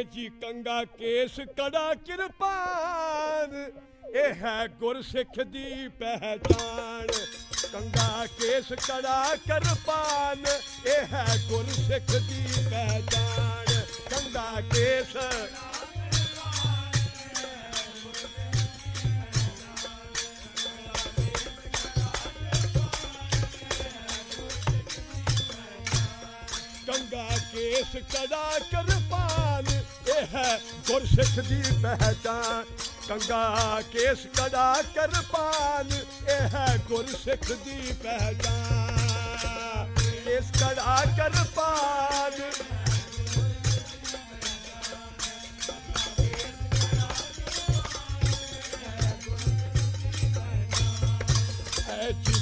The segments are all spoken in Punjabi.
ਇਹ ਜੀ ਕੰਗਾ ਕੇਸ ਕੜਾ ਕਿਰਪਾਨ। ਇਹ ਹੈ ਗੁਰਸਿੱਖ ਦੀ ਪਹਿਚਾਨ ਕੰਗਾ ਕੇਸ ਕੜਾ ਕਿਰਪਾਨ। ਇਹ ਹੈ ਗੁਰਸਿੱਖ ਦੀ ਪਹਿਚਾਨ ਕੰਗਾ ਕੇਸ ਕੰਗਾ ਕੇਸ ਕੜਾ ਕਿਰਪਾਨ। ਹੈ ਗੁਰਸਿੱਖ ਦੀ ਪਹਿਚਾਨ ਕੰਗਾ, ਕੇਸ ਕੜਾ ਕਿਰਪਾਨ, ਇਹ ਹੈ ਗੁਰਸਿੱਖ ਦੀ ਪਹਿਚਾਨ ਕੇਸ ਕੜਾ ਕਿਰਪਾਨ।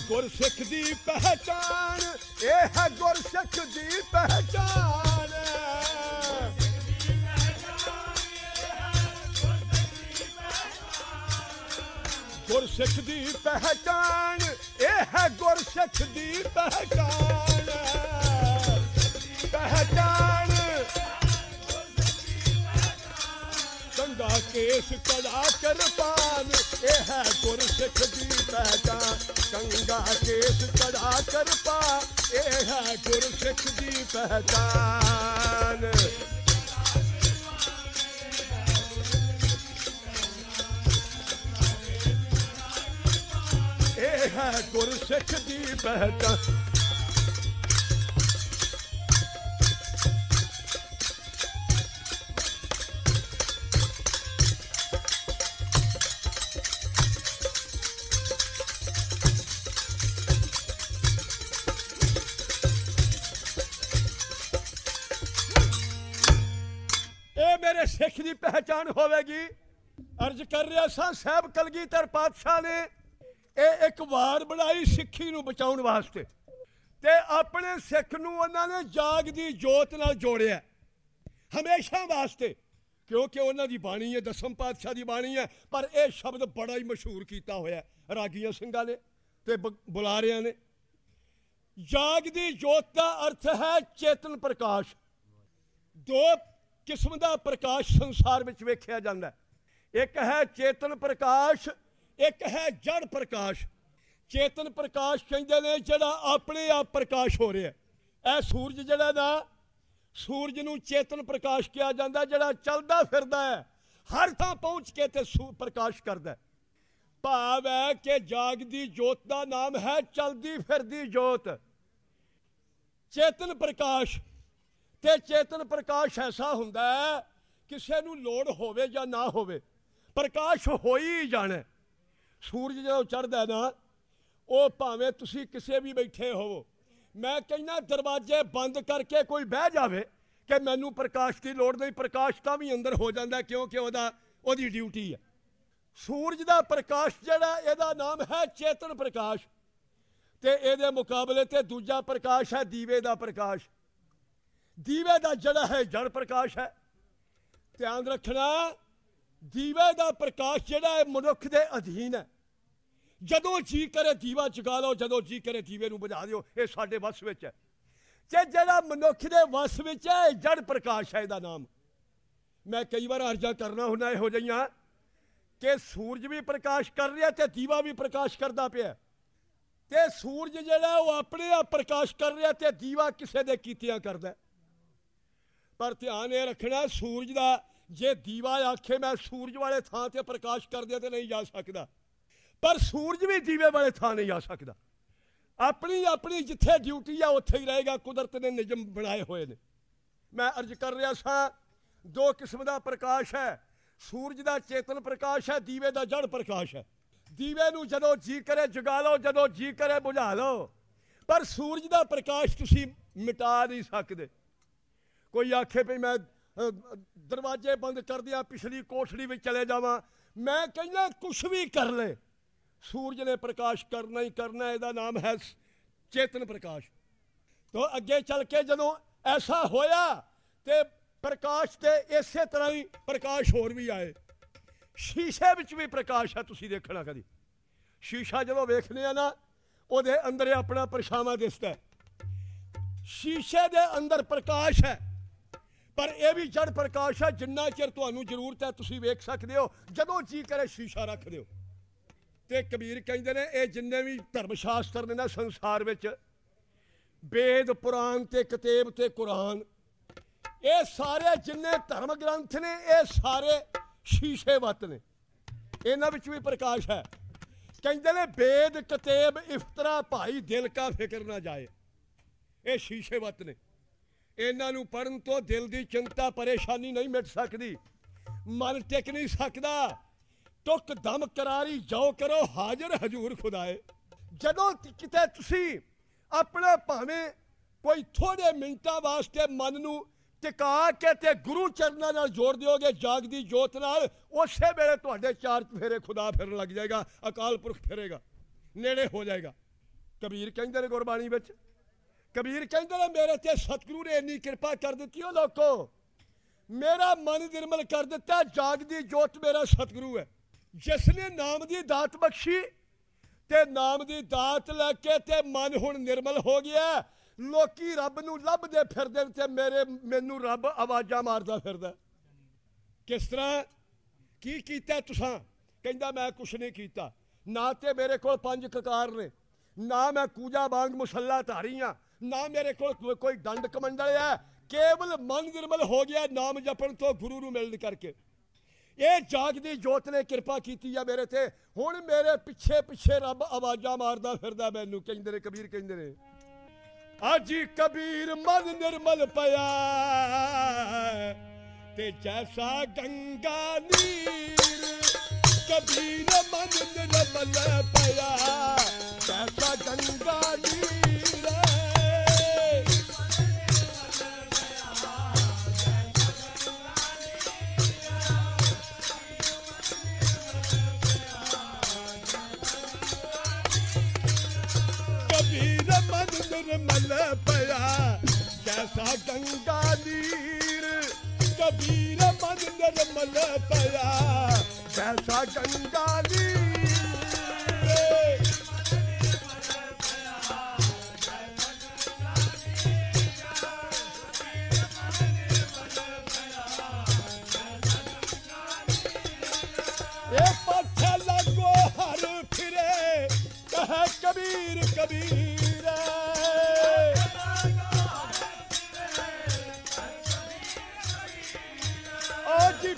ਗੁਰਸਿੱਖ ਦੀ ਪਹਿਚਾਨ ਇਹ ਹੈ ਗੁਰਸਿੱਖ ਦੀ ਪਹਿਚਾਨ ਗੁਰਸਿੱਖ ਦੀ ਪਹਿਚਾਨ ਇਹ ਹੈ ਗੁਰਸਿੱਖ ਦੀ ਪਹਿਚਾਨ ਪਹਿਚਾਨ ਕੰਗਾ ਕੇਸ, ਕੜਾ ਕਿਰਪਾਨ, ਇਹ ਹੈ ਗੁਰਸਿੱਖ ਦੀ ਪਹਿਚਾਨ ਕੰਗਾ ਕੇਸ, ਕੜਾ ਕਿਰਪਾ ਇਹ ਹੈ ਗੁਰਸਿੱਖ ਦੀ ਪਹਿਚਾਨ ਪਹਿਚਾਨ ਇਹ ਮੇਰੇ ਸਿੱਖ ਦੀ ਪਹਿਚਾਨ ਹੋਵੇਗੀ। ਅਰਜ਼ ਕਰ ਰਿਹਾ ਸਾਂ ਸਾਹਿਬ ਕਲਗੀਧਰ ਪਾਤਸ਼ਾਹ ਨੇ ਇਹ ਇੱਕ ਵਾਰ ਬਣਾਈ ਸਿੱਖੀ ਨੂੰ ਬਚਾਉਣ ਵਾਸਤੇ। ਤੇ ਆਪਣੇ ਸਿੱਖ ਨੂੰ ਉਹਨਾਂ ਨੇ ਜਾਗ ਦੀ ਜੋਤ ਨਾਲ ਜੋੜਿਆ। ਹਮੇਸ਼ਾ ਵਾਸਤੇ। ਕਿਉਂਕਿ ਉਹਨਾਂ ਦੀ ਬਾਣੀ ਹੈ, ਦਸਮ ਪਾਤਸ਼ਾਹ ਦੀ ਬਾਣੀ ਹੈ, ਪਰ ਇਹ ਸ਼ਬਦ ਬੜਾ ਹੀ ਮਸ਼ਹੂਰ ਕੀਤਾ ਹੋਇਆ ਰਾਗੀਆਂ ਸਿੰਘਾਂ ਨੇ ਤੇ ਬ- ਬੁਲਾਰਿਆਂ ਨੇ। ਜਾਗ ਦੀ ਜੋਤ ਦਾ ਅਰਥ ਹੈ ਚੇਤਨ ਪ੍ਰਕਾਸ਼। ਦੋ ਕਿਸਮ ਦਾ ਪ੍ਰਕਾਸ਼ ਸੰਸਾਰ ਵਿੱਚ ਵੇਖਿਆ ਜਾਂਦਾ ਇੱਕ ਹੈ ਚੇਤਨ ਪ੍ਰਕਾਸ਼ ਇੱਕ ਹੈ ਜੜ ਪ੍ਰਕਾਸ਼। ਚੇਤਨ ਪ੍ਰਕਾਸ਼ ਕਹਿੰਦੇ ਨੇ, ਜਿਹੜਾ ਆਪਣੇ ਆਪ ਪ੍ਰਕਾਸ਼ ਹੋ ਰਿਹਾ। ਇਹ ਸੂਰਜ ਜਿਹੜਾ ਨਾ, ਸੂਰਜ ਨੂੰ ਚੇਤਨ ਪ੍ਰਕਾਸ਼ ਕਿਹਾ ਜਾਂਦਾ, ਜਿਹੜਾ ਚੱਲਦਾ ਫਿਰਦਾ ਹੈ, ਹਰ ਥਾਂ ਪਹੁੰਚ ਕੇ ਤੇ ਸੂ, ਪ੍ਰਕਾਸ਼ ਕਰਦਾ ਭਾਵ ਹੈ ਕਿ ਜਾਗਦੀ ਜੋਤ ਦਾ ਨਾਮ ਹੈ ਚਲਦੀ ਫਿਰਦੀ ਜੋਤ। ਚੇਤਨ ਪ੍ਰਕਾਸ਼, ਤੇ ਚੇਤਨ ਪ੍ਰਕਾਸ਼ ਐਸਾ ਹੁੰਦਾ ਹੈ, ਕਿਸੇ ਨੂੰ ਲੋੜ ਹੋਵੇ ਜਾਂ ਨਾ ਹੋਵੇ, ਪ੍ਰਕਾਸ਼ ਹੋ ਹੀ ਜਾਣਾ ਸੂਰਜ ਜਦੋਂ ਚੜ੍ਹਦਾ ਨਾ, ਉਹ ਭਾਵੇਂ ਤੁਸੀਂ ਕਿਸੇ ਵੀ ਬੈਠੇ ਹੋਵੋ, ਮੈਂ ਕਹਿੰਦਾ ਦਰਵਾਜ਼ੇ ਬੰਦ ਕਰਕੇ ਕੋਈ ਬਹਿ ਜਾਵੇ ਕਿ ਮੈਨੂੰ ਪ੍ਰਕਾਸ਼ ਦੀ ਲੋੜ ਨਹੀਂ, ਪ੍ਰਕਾਸ਼ ਤਾਂ ਵੀ ਅੰਦਰ ਹੋ ਜਾਂਦਾ ਕਿਉਂਕਿ ਉਹਦਾ, ਉਹਦੀ ਡਿਊਟੀ ਹੈ। ਸੂਰਜ ਦਾ ਪ੍ਰਕਾਸ਼ ਜਿਹੜਾ, ਇਹਦਾ ਨਾਮ ਹੈ ਚੇਤਨ ਪ੍ਰਕਾਸ਼। ਤੇ ਇਹਦੇ ਮੁਕਾਬਲੇ ਤੇ ਦੂਜਾ ਪ੍ਰਕਾਸ਼ ਹੈ ਦੀਵੇ ਦਾ ਪ੍ਰਕਾਸ਼। ਦੀਵੇ ਦਾ ਜਿਹੜਾ ਹੈ ਜੜ ਪ੍ਰਕਾਸ਼ ਹੈ। ਧਿਆਨ ਰੱਖਣਾ ਦੀਵੇ ਦਾ ਪ੍ਰਕਾਸ਼ ਜਿਹੜਾ ਹੈ ਮਨੁੱਖ ਦੇ ਅਧੀਨ ਹੈ। ਜਦੋਂ ਜੀ ਕਰੇ ਦੀਵਾ ਜਗਾ ਲਓ, ਜਦੋਂ ਜੀ ਕਰੇ ਦੀਵੇ ਨੂੰ ਬੁਝਾ ਦਿਓ, ਇਹ ਸਾਡੇ ਵੱਸ ਵਿੱਚ ਹੈ। ਤੇ ਜਿਹੜਾ ਮਨੁੱਖ ਦੇ ਵੱਸ ਵਿੱਚ ਹੈ, ਇਹ ਜੜ ਪ੍ਰਕਾਸ਼ ਹੈ ਇਹਦਾ ਨਾਮ। ਮੈਂ ਕਈ ਵਾਰ ਅਰਜ਼ਾ ਕਰਨਾ ਹੁੰਦਾ ਇਹੋ ਜਿਹੀਆਂ ਕਿ ਸੂਰਜ ਵੀ ਪ੍ਰਕਾਸ਼ ਕਰ ਰਿਹਾ ਤੇ ਦੀਵਾ ਵੀ ਪ੍ਰਕਾਸ਼ ਕਰਦਾ ਪਿਆ। ਤੇ ਸੂਰਜ ਜਿਹੜਾ ਉਹ ਆਪਣੇ ਆਪ ਪ੍ਰਕਾਸ਼ ਕਰ ਰਿਹਾ ਤੇ ਦੀਵਾ ਕਿਸੇ ਦੇ ਕੀਤਿਆਂ ਕਰਦਾ। ਪਰ ਧਿਆਨ ਇਹ ਰੱਖਣਾ, ਸੂਰਜ ਦਾ ਜੇ ਦੀਵਾ ਆਖੇ ਮੈਂ ਸੂਰਜ ਵਾਲੇ ਥਾਂ ਤੇ ਪ੍ਰਕਾਸ਼ ਕਰ ਦਿਆਂ ਤੇ ਨਹੀਂ ਜਾ ਸਕਦਾ, ਪਰ ਸੂਰਜ ਵੀ ਦੀਵੇ ਵਾਲੇ ਥਾਂ ਨਹੀਂ ਜਾ ਸਕਦਾ। ਆਪਣੀ ਆਪਣੀ ਜਿੱਥੇ ਡਿਊਟੀ ਆ, ਉੱਥੇ ਹੀ ਰਹੇਗਾ, ਕੁਦਰਤ ਨੇ ਨਿਯਮ ਬਣਾਏ ਹੋਏ ਨੇ। ਮੈਂ ਅਰਜ਼ ਕਰ ਰਿਹਾ ਸਾਂ, ਦੋ ਕਿਸਮ ਦਾ ਪ੍ਰਕਾਸ਼ ਹੈ। ਸੂਰਜ ਦਾ ਚੇਤਨ ਪ੍ਰਕਾਸ਼ ਹੈ, ਦੀਵੇ ਦਾ ਜੜ ਪ੍ਰਕਾਸ਼ ਹੈ। ਦੀਵੇ ਨੂੰ ਜਦੋਂ ਜੀ ਕਰੇ, ਜਗਾ ਲਓ, ਜਦੋਂ ਜੀ ਕਰੇ, ਬੁਝਾ ਲਓ। ਪਰ ਸੂਰਜ ਦਾ ਪ੍ਰਕਾਸ਼ ਤੁਸੀਂ ਮਿਟਾ ਨਹੀਂ ਸਕਦੇ। ਕੋਈ ਆਖੇ ਵੀ ਮੈਂ ਦਰਵਾਜ਼ੇ ਬੰਦ ਕਰ ਦਿਆਂ, ਪਿਛਲੀ ਕੋਠੜੀ ਵਿੱਚ ਚਲੇ ਜਾਵਾਂ। ਮੈਂ ਕਹਿੰਦਾ, ਕੁਛ ਵੀ ਕਰ ਲੈ। ਸੂਰਜ ਨੇ ਪ੍ਰਕਾਸ਼ ਕਰਨਾ ਹੀ ਕਰਨਾ, ਇਹਦਾ ਨਾਮ ਹੈ ਚੇਤਨ ਪ੍ਰਕਾਸ਼। ਤੋ ਅੱਗੇ ਚੱਲ ਕੇ ਜਦੋਂ ਐਸਾ ਹੋਇਆ, ਤੇ ਪ੍ਰਕਾਸ਼ ਤੇ ਇਸੇ ਤਰ੍ਹਾਂ ਹੀ ਪ੍ਰਕਾਸ਼ ਹੋਰ ਵੀ ਆਏ। ਸ਼ੀਸ਼ੇ ਵਿੱਚ ਵੀ ਪ੍ਰਕਾਸ਼ ਹੈ ਤੁਸੀਂ ਦੇਖਣਾ ਕਦੀ। ਸ਼ੀਸ਼ਾ ਜਦੋਂ ਵੇਖਦੇ ਆ ਨਾ, ਉਹਦੇ ਅੰਦਰ ਆਪਣਾ ਪਰਛਾਵਾਂ ਦਿਸਦਾ ਸ਼ੀਸ਼ੇ ਦੇ ਅੰਦਰ ਪ੍ਰਕਾਸ਼ ਹੈ। ਪਰ ਇਹ ਵੀ ਜੜ ਪ੍ਰਕਾਸ਼ ਹੈ ਜਿੰਨਾ ਚਿਰ ਤੁਹਾਨੂੰ ਜ਼ਰੂਰਤ ਹੈ, ਤੁਸੀਂ ਵੇਖ ਸਕਦੇ ਹੋ, ਜਦੋਂ ਜੀ ਕਰੇ ਸ਼ੀਸ਼ਾ ਰੱਖ ਦਿਓ। ਤੇ ਕਬੀਰ ਕਹਿੰਦੇ ਨੇ, ਇਹ ਜਿੰਨੇ ਵੀ ਧਰਮ ਸ਼ਾਸਤਰ ਨੇ ਨਾ ਸੰਸਾਰ ਵਿੱਚ, ਵੇਦ, ਪੁਰਾਣ ਤੇ ਕਿਤਾਬ ਤੇ ਕੁਰਾਨ, ਇਹ ਸਾਰੇ ਜਿੰਨੇ ਧਰਮ ਗ੍ਰੰਥ ਨੇ, ਇਹ ਸਾਰੇ ਸ਼ੀਸ਼ੇ ਵੱਤ ਨੇ। ਇਹਨਾਂ ਵਿੱਚ ਵੀ ਪ੍ਰਕਾਸ਼ ਹੈ। ਕਹਿੰਦੇ ਨੇ, ਵੇਦ, ਕਿਤਾਬ, ਇਫਤਰਾ, ਭਾਈ ਦਿਲ ਕਾ ਫਿਕਰ ਨਾ ਜਾਏ। ਇਹ ਸ਼ੀਸ਼ੇ ਵੱਤ ਨੇ। ਇਹਨਾਂ ਨੂੰ ਪੜਨ ਤੋਂ ਦਿਲ ਦੀ ਚਿੰਤਾ, ਪਰੇਸ਼ਾਨੀ ਨਹੀਂ ਮਿਟ ਸਕਦੀ। ਮਨ ਟਿਕ ਨਹੀਂ ਸਕਦਾ। ਟੁਕ ਦਮ ਕਰਾਰੀ ਜਾਓ ਕਰੋ, ਹਾਜ਼ਰ ਹਜੂਰ ਖੁਦਾਏ। ਜਦੋਂ ਕਿਤੇ ਤੁਸੀਂ ਆਪਣੇ ਭਾਵੇਂ ਕੋਈ ਥੋੜੇ ਮਿੰਟਾਂ ਵਾਸਤੇ ਮਨ ਨੂੰ ਟਿਕਾ ਕੇ ਤੇ ਗੁਰੂ ਚਰਨਾਂ ਨਾਲ ਜੋੜ ਦਿਓਗੇ, ਜਾਗਦੀ ਜੋਤ ਨਾਲ, ਉਸੇ ਵੇਲੇ ਤੁਹਾਡੇ ਚਾਰ ਫੇਰੇ ਖੁਦਾ ਫਿਰਨ ਲੱਗ ਜਾਏਗਾ, ਅਕਾਲ ਪੁਰਖ ਫਿਰੇਗਾ, ਨੇੜੇ ਹੋ ਜਾਏਗਾ। ਕਬੀਰ ਕਹਿੰਦੇ ਨੇ ਗੁਰਬਾਣੀ ਵਿੱਚ ਕਬੀਰ ਕਹਿੰਦਾ ਨੇ, ਮੇਰੇ ਤੇ ਸਤਿਗੁਰੂ ਨੇ ਇੰਨੀ ਕਿਰਪਾ ਕਰ ਦਿੱਤੀ ਉਹ ਲੋਕੋ। ਮੇਰਾ ਮਨ ਨਿਰਮਲ ਕਰ ਦਿੱਤਾ ਜਾਗਦੀ ਜੋਤ ਮੇਰਾ ਸਤਿਗੁਰੂ ਹੈ। ਜਿਸ ਨੇ ਨਾਮ ਦੀ ਦਾਤ ਬਖਸ਼ੀ ਤੇ ਨਾਮ ਦੀ ਦਾਤ ਲੈ ਕੇ ਤੇ ਮਨ ਹੁਣ ਨਿਰਮਲ ਹੋ ਗਿਆ ਲੋਕੀ ਰੱਬ ਨੂੰ ਲੱਭਦੇ ਫਿਰਦੇ ਨੇ ਤੇ ਮੇਰੇ, ਮੈਨੂੰ ਰੱਬ ਆਵਾਜ਼ਾਂ ਮਾਰਦਾ ਫਿਰਦਾ ਕਿਸ ਤਰ੍ਹਾਂ? ਕੀ ਕੀਤਾ ਤੁਸਾਂ? ਕਹਿੰਦਾ, ਮੈਂ ਕੁਛ ਨਹੀਂ ਕੀਤਾ। ਨਾ ਤੇ ਮੇਰੇ ਕੋਲ ਪੰਜ ਕਕਾਰ ਨੇ। ਨਾ ਮੈਂ ਕੂਜਾ ਵਾਂਗ ਮੁਸੱਲਾ ਧਾਰੀ ਆ ਨਾ ਮੇਰੇ ਕੋਲ ਕੋਈ ਦੰਡ ਕਮੰਡਲ ਹੈ ਕੇਵਲ ਮਨ ਨਿਰਮਲ ਹੋ ਗਿਆ ਨਾਮ ਜਪਣ ਤੋਂ ਗੁਰੂ ਨੂੰ ਮਿਲਣ ਕਰਕੇ। ਇਹ ਜਾਗਦੀ ਜੋਤ ਨੇ ਕਿਰਪਾ ਕੀਤੀ ਆ ਮੇਰੇ ਤੇ। ਹੁਣ ਮੇਰੇ ਪਿੱਛੇ ਪਿੱਛੇ ਰੱਬ ਆਵਾਜ਼ਾਂ ਮਾਰਦਾ ਫਿਰਦਾ ਮੈਨੂੰ, ਕਹਿੰਦੇ ਨੇ, ਕਬੀਰ ਕਹਿੰਦੇ ਨੇ। ਆਜੀ ਕਬੀਰ ਮਨ ਨਿਰਮਲ ਪਿਆ। ਤੇ ਜੈਸਾ ਗੰਗਾ ਨੀਰ, ਕਬੀਰ ਮਨ ਨਿਰਮਲ ਪਿਆ। ਨਿਰਮਲ ਪਿਆ। ਜੈਸਾ ਗੰਗਾ ਨੀਰ ਕਬੀਰ ਮਨ ਨਿਰਮਲ ਪਿਆ। ਜੈਸਾ ਗੰਗਾ ਨੀਰ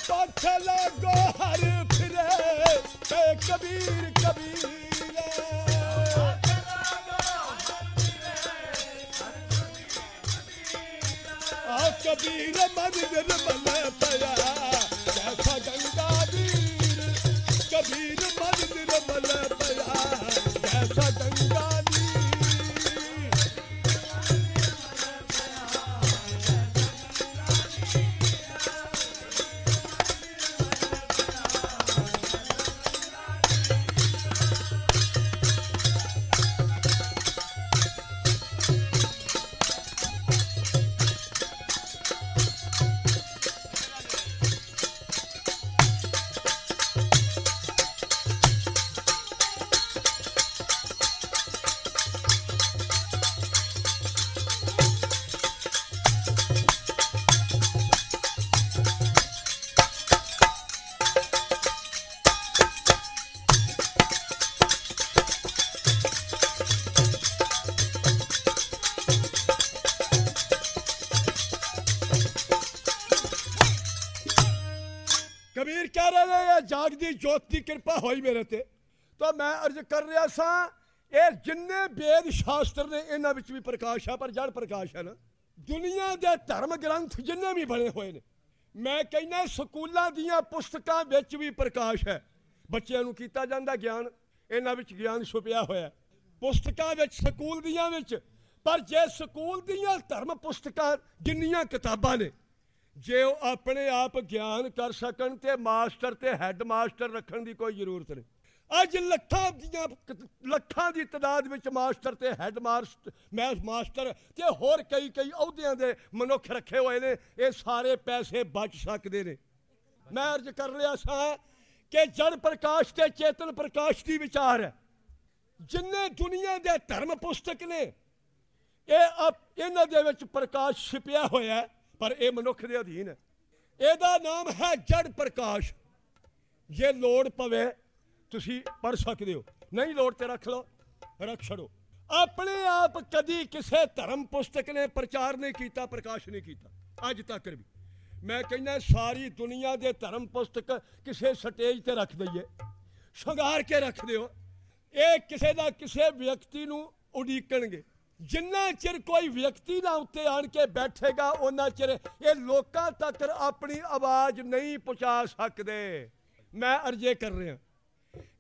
ਅੱਜ ਪਾਛਾ ਹਰ ਫਿਰੇ ਕਹੇ ਕਬੀਰ ਕਬੀਰ। ਆ ਕਬੀਰ ਮਨ ਨਿਰਮਲ ਪਿਆ। ਜੋਤ ਦੀ ਕਿਰਪਾ ਹੋਈ ਮੇਰੇ ਤੇ। ਤਾਂ ਮੈਂ ਅਰਜ਼ ਕਰ ਰਿਹਾ ਸਾਂ, ਇਹ ਜਿੰਨੇ ਵੇਦ ਸ਼ਾਸਤਰ ਨੇ, ਇਹਨਾਂ ਵਿੱਚ ਵੀ ਪ੍ਰਕਾਸ਼ ਹੈ ਪਰ ਜੜ ਪ੍ਰਕਾਸ਼ ਹੈ ਨਾ। ਦੁਨੀਆ ਦੇ ਧਰਮ ਗ੍ਰੰਥ ਜਿੰਨੇ ਵੀ ਬਣੇ ਹੋਏ ਨੇ, ਮੈਂ ਕਹਿੰਦਾ ਸਕੂਲਾਂ ਦੀਆਂ ਪੁਸਤਕਾਂ ਵਿੱਚ ਵੀ ਪ੍ਰਕਾਸ਼ ਹੈ। ਬੱਚਿਆਂ ਨੂੰ ਕੀਤਾ ਜਾਂਦਾ ਗਿਆਨ, ਇਹਨਾਂ ਵਿੱਚ ਗਿਆਨ ਛੁਪਿਆ ਹੋਇਆ ਪੁਸਤਕਾਂ ਵਿੱਚ, ਸਕੂਲ ਦੀਆਂ ਵਿੱਚ, ਪਰ ਜੇ ਸਕੂਲ ਦੀਆਂ ਧਰਮ ਪੁਸਤਕਾਂ ਜਿੰਨੀਆਂ ਕਿਤਾਬਾਂ ਨੇ ਜੇ ਉਹ ਆਪਣੇ ਆਪ ਗਿਆਨ ਕਰ ਸਕਣ ਤੇ ਮਾਸਟਰ ਤੇ ਹੈੱਡ ਮਾਸਟਰ ਰੱਖਣ ਦੀ ਕੋਈ ਜ਼ਰੂਰਤ ਨਹੀਂ। ਅੱਜ ਲੱਖਾਂ ਦੀਆਂ ਲੱਖਾਂ ਦੀ ਤਾਦਾਦ ਵਿੱਚ ਮਾਸਟਰ ਤੇ ਹੈੱਡ ਮਾਸਟਰ ਮੈਥ ਮਾਸਟਰ ਤੇ ਹੋਰ ਕਈ ਕਈ ਅਹੁਦਿਆਂ ਦੇ ਮਨੁੱਖ ਰੱਖੇ ਹੋਏ ਨੇ, ਇਹ ਸਾਰੇ ਪੈਸੇ ਬਚ ਸਕਦੇ ਨੇ। ਮੈਂ ਅਰਜ਼ ਕਰ ਰਿਹਾ ਸਾਂ ਕਿ ਜੜ ਪ੍ਰਕਾਸ਼ ਤੇ ਚੇਤਨ ਪ੍ਰਕਾਸ਼ ਦੀ ਵਿਚਾਰ ਹੈ। ਜਿੰਨੇ ਦੁਨੀਆ ਦੇ ਧਰਮ ਪੁਸਤਕ ਨੇ, ਇਹ ਇਹਨਾਂ ਦੇ ਵਿੱਚ ਪ੍ਰਕਾਸ਼ ਛਿਪਿਆ ਹੋਇਆ ਹੈ। ਪਰ ਇਹ ਮਨੁੱਖ ਦੇ ਅਧੀਨ ਹੈ। ਇਹਦਾ ਨਾਮ ਹੈ ਜੜ ਪ੍ਰਕਾਸ਼। ਜੇ ਲੋੜ ਪਵੇ, ਤੁਸੀਂ ਪੜ ਸਕਦੇ ਹੋ। ਨਹੀਂ ਲੋੜ ਤੇ ਰੱਖ ਲਓ, ਰੱਖ ਛੜੋ ਆਪਣੇ ਆਪ ਕਦੀ ਕਿਸੇ ਧਰਮ ਪੁਸਤਕ ਨੇ ਪ੍ਰਚਾਰ ਨਹੀਂ ਕੀਤਾ, ਪ੍ਰਕਾਸ਼ ਨਹੀਂ ਕੀਤਾ। ਅੱਜ ਤੱਕ ਵੀ। ਮੈਂ ਕਹਿੰਦਾ, ਸਾਰੀ ਦੁਨੀਆ ਦੇ ਧਰਮ ਪੁਸਤਕ ਕਿਸੇ ਸਟੇਜ ਤੇ ਰੱਖ ਦਈਏ। ਸ਼ਿੰਗਾਰ ਕੇ ਰੱਖ ਦਿਓ। ਇਹ ਕਿਸੇ ਦਾ ਕਿਸੇ ਵਿਅਕਤੀ ਨੂੰ ਉਡੀਕਣਗੇ। ਜਿੰਨਾ ਚਿਰ ਕੋਈ ਵਿਅਕਤੀ ਨਾ ਉੱਤੇ ਆਣ ਕੇ ਬੈਠੇਗਾ ਉਹਨਾਂ ਚਿਰ ਇਹ ਲੋਕਾਂ ਤੱਕ ਆਪਣੀ ਆਵਾਜ਼ ਨਹੀਂ ਪਹੁੰਚਾ ਸਕਦੇ। ਮੈਂ ਅਰਜ਼ੇ ਕਰ ਰਿਹਾ,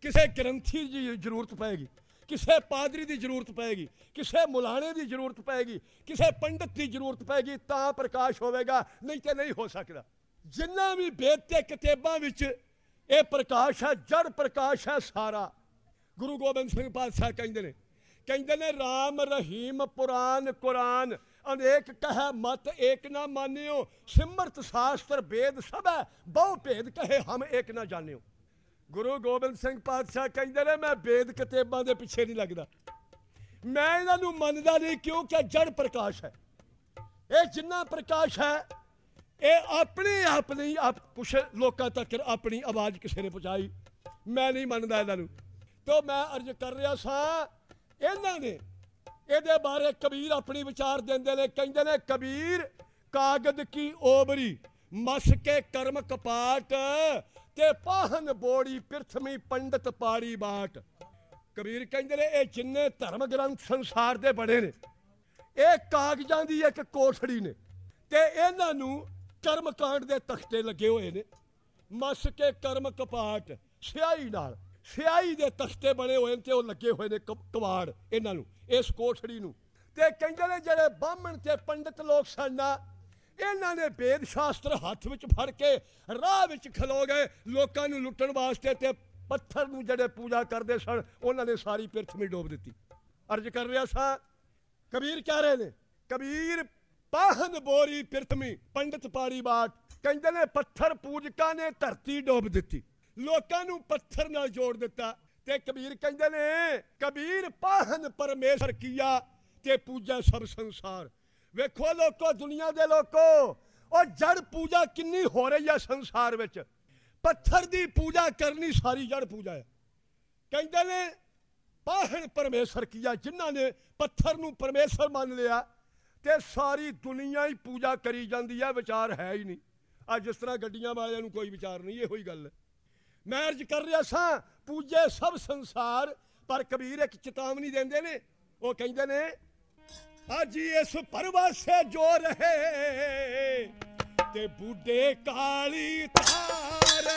ਕਿਸੇ ਗ੍ਰੰਥੀ ਦੀ ਜ਼ਰੂਰਤ ਪਏਗੀ, ਕਿਸੇ ਪਾਦਰੀ ਦੀ ਜ਼ਰੂਰਤ ਪਏਗੀ, ਕਿਸੇ ਮੁਲਾਣੇ ਦੀ ਜ਼ਰੂਰਤ ਪਏਗੀ, ਕਿਸੇ ਪੰਡਤ ਦੀ ਜ਼ਰੂਰਤ ਪਏਗੀ, ਤਾਂ ਪ੍ਰਕਾਸ਼ ਹੋਵੇਗਾ, ਨਹੀਂ ਤੇ ਨਹੀਂ ਹੋ ਸਕਦਾ। ਜਿੰਨਾ ਵੀ ਵੇਦ ਤੇ ਕਿਤਾਬਾਂ ਵਿੱਚ ਇਹ ਪ੍ਰਕਾਸ਼ ਹੈ ਜੜ ਪ੍ਰਕਾਸ਼ ਹੈ ਸਾਰਾ, ਗੁਰੂ ਗੋਬਿੰਦ ਸਿੰਘ ਪਾਤਸ਼ਾਹ ਕਹਿੰਦੇ ਨੇ ਕਹਿੰਦੇ ਨੇ RAM ਰਹੀਮ ਪੁਰਾਨ ਕੁਰਾਨ। ਅਨੇਕ ਕਹੈ ਮਤ ਏਕ ਨਾ ਮਾਨਿਓ, ਸਿਮਰਤ ਸ਼ਾਸਤਰ ਵੇਦ ਸਭੈ, ਬਹੁ ਭੇਦ ਕਹੇ ਹਮ ਏਕ ਨਾ ਜਾਣਿਓ। ਗੁਰੂ ਗੋਬਿੰਦ ਸਿੰਘ ਪਾਤਸ਼ਾਹ ਕਹਿੰਦੇ ਨੇ, ਮੈਂ ਵੇਦ ਕਿਤਾਬਾਂ ਦੇ ਪਿੱਛੇ ਨਹੀਂ ਲੱਗਦਾ। ਮੈਂ ਇਹਨਾਂ ਨੂੰ ਮੰਨਦਾ ਨਹੀਂ ਕਿਉਂਕਿ ਜੜ ਪ੍ਰਕਾਸ਼ ਹੈ। ਇਹ ਜਿੰਨਾ ਪ੍ਰਕਾਸ਼ ਹੈ, ਇਹ ਆਪਣੇ ਆਪ ਨਹੀਂ, ਆਪ ਕੁਛ ਲੋਕਾਂ ਤੱਕ ਆਪਣੀ ਆਵਾਜ਼ ਕਿਸੇ ਨੇ ਪਹੁੰਚਾਈ। ਮੈਂ ਨਹੀਂ ਮੰਨਦਾ ਇਹਨਾਂ ਨੂੰ। ਤੋਂ ਮੈਂ ਅਰਜ਼ ਕਰ ਰਿਹਾ ਸਾਂ ਇਹਨਾਂ ਨੇ। ਇਹਦੇ ਬਾਰੇ ਕਬੀਰ ਆਪਣੀ ਵਿਚਾਰ ਦਿੰਦੇ ਨੇ। ਕਹਿੰਦੇ ਨੇ, ਕਬੀਰ, ਕਾਗਦ ਕੀ ਓਬਰੀ? ਮਸ ਕੇ ਕਰਮ ਕਪਾਟ ਤੇ ਪਾਹਨ ਬੋੜੀ ਪ੍ਰਿਥਵੀ ਪੰਡਤ ਪਾੜੀ ਬਾਟ। ਕਬੀਰ ਕਹਿੰਦੇ ਨੇ, ਇਹ ਜਿੰਨੇ ਧਰਮ ਗ੍ਰੰਥ ਸੰਸਾਰ ਦੇ ਬੜੇ ਨੇ, ਇਹ ਕਾਗਜ਼ਾਂ ਦੀ ਇੱਕ ਕੋਠੜੀ ਨੇ ਤੇ ਇਹਨਾਂ ਨੂੰ ਕਰਮ ਕਾਂਡ ਦੇ ਤਖਤੇ ਲੱਗੇ ਹੋਏ ਨੇ। ਮਸ ਕੇ ਕਰਮ ਕਪਾਟ, ਸਿਆਹੀ ਨਾਲ। ਸਿਆਹੀ ਦੇ ਤਖਤੇ ਬਣੇ ਹੋਏ ਨੇ ਤੇ ਉਹ ਲੱਗੇ ਹੋਏ ਨੇ ਕਵਾੜ ਇਹਨਾਂ ਨੂੰ, ਇਸ ਕੋਠੜੀ ਨੂੰ। ਤੇ ਕਹਿੰਦੇ ਨੇ ਜਿਹੜੇ ਬਾਹਮਣ ਤੇ ਪੰਡਤ ਲੋਕ ਸਨ ਨਾ, ਇਹਨਾਂ ਨੇ ਵੇਦ ਸ਼ਾਸਤਰ ਹੱਥ ਵਿੱਚ ਫੜ ਕੇ ਰਾਹ ਵਿੱਚ ਖਲੋ ਗਏ, ਲੋਕਾਂ ਨੂੰ ਲੁੱਟਣ ਵਾਸਤੇ ਤੇ ਪੱਥਰ ਨੂੰ ਜਿਹੜੇ ਪੂਜਾ ਕਰਦੇ ਸਨ, ਉਹਨਾਂ ਨੇ ਸਾਰੀ ਪ੍ਰਿਥਵੀ ਡੋਬ ਦਿੱਤੀ। ਅਰਜ਼ ਕਰ ਰਿਹਾ ਸਾਂ, ਕਬੀਰ ਕਹਿ ਰਹੇ ਨੇ, ਕਬੀਰ ਪਾਹਨ ਬੋਰੀ ਪ੍ਰਿਥਵੀ ਪੰਡਤ ਪਾਰੀ ਬਾਟ ਕਹਿੰਦੇ ਨੇ ਪੱਥਰ ਪੂਜਕਾਂ ਨੇ ਧਰਤੀ ਡੋਬ ਦਿੱਤੀ। ਲੋਕਾਂ ਨੂੰ ਪੱਥਰ ਨਾਲ ਜੋੜ ਦਿੱਤਾ ਤੇ ਕਬੀਰ ਕਹਿੰਦੇ ਨੇ, ਕਬੀਰ ਪਾਹਨ ਪਰਮੇਸ਼ਰ ਕੀਆ ਤੇ ਪੂਜਾ ਸਭ ਸੰਸਾਰ। ਵੇਖੋ ਲੋਕੋ, ਦੁਨੀਆ ਦੇ ਲੋਕੋ, ਉਹ ਜੜ ਪੂਜਾ ਕਿੰਨੀ ਹੋ ਰਹੀ ਹੈ ਸੰਸਾਰ ਵਿੱਚ। ਪੱਥਰ ਦੀ ਪੂਜਾ ਕਰਨੀ ਸਾਰੀ ਜੜ ਪੂਜਾ ਹੈ ਕਹਿੰਦੇ ਨੇ ਪਾਹਣ ਪਰਮੇਸ਼ਰ ਕੀਆ, ਜਿਨ੍ਹਾਂ ਨੇ ਪੱਥਰ ਨੂੰ ਪਰਮੇਸ਼ਰ ਮੰਨ ਲਿਆ ਤੇ ਸਾਰੀ ਦੁਨੀਆ ਹੀ ਪੂਜਾ ਕਰੀ ਜਾਂਦੀ ਹੈ ਵਿਚਾਰ ਹੈ ਹੀ ਨਹੀਂ। ਆ ਜਿਸ ਤਰ੍ਹਾਂ ਗੱਡੀਆਂ ਵਾਲਿਆਂ ਨੂੰ ਕੋਈ ਵਿਚਾਰ ਨਹੀਂ, ਇਹੋ ਹੀ ਗੱਲ ਹੈ। ਮੈਂ ਅਰਜ਼ ਕਰ ਰਿਹਾ ਸਾਂ, ਪੂਜੇ ਸਭ ਸੰਸਾਰ, ਪਰ ਕਬੀਰ ਇੱਕ ਚੇਤਾਵਨੀ ਦਿੰਦੇ ਨੇ। ਉਹ ਕਹਿੰਦੇ ਨੇ, ਅਜੀ ਇਸ ਪਰਵਾਸੇ ਜੋ ਰਹੇ, ਤੇ ਬੁੱਢੇ ਕਾਲੀ ਤਾਰ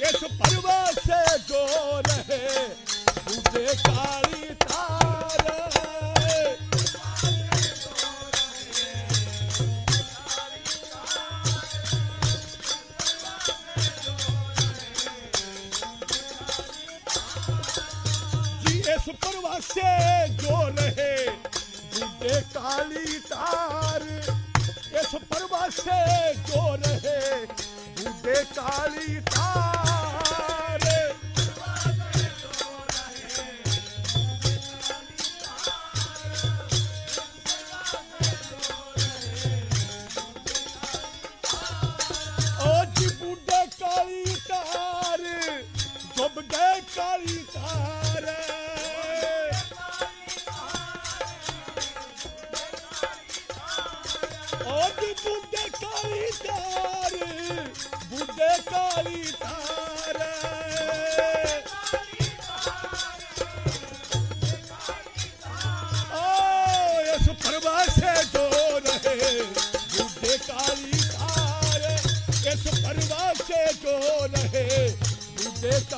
ਇਸ ਪਰਵਾਸੇ ਜੋ ਰਹੇ, ਬੁੱਢੇ ਕਾਲੀ ਤਾਰ ਪਰਵਾਸੇ ਜੋ ਰਹੇ ਬੁੱਢੇ ਕਾਲੀ ਤਾਰ ਇਸ ਪਰਵਾਸੇ ਜੋ ਰਹੇ ਬੁੱਢੇ ਕਾਲੀ ਤਾਰ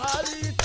ਬੁੱਢੇ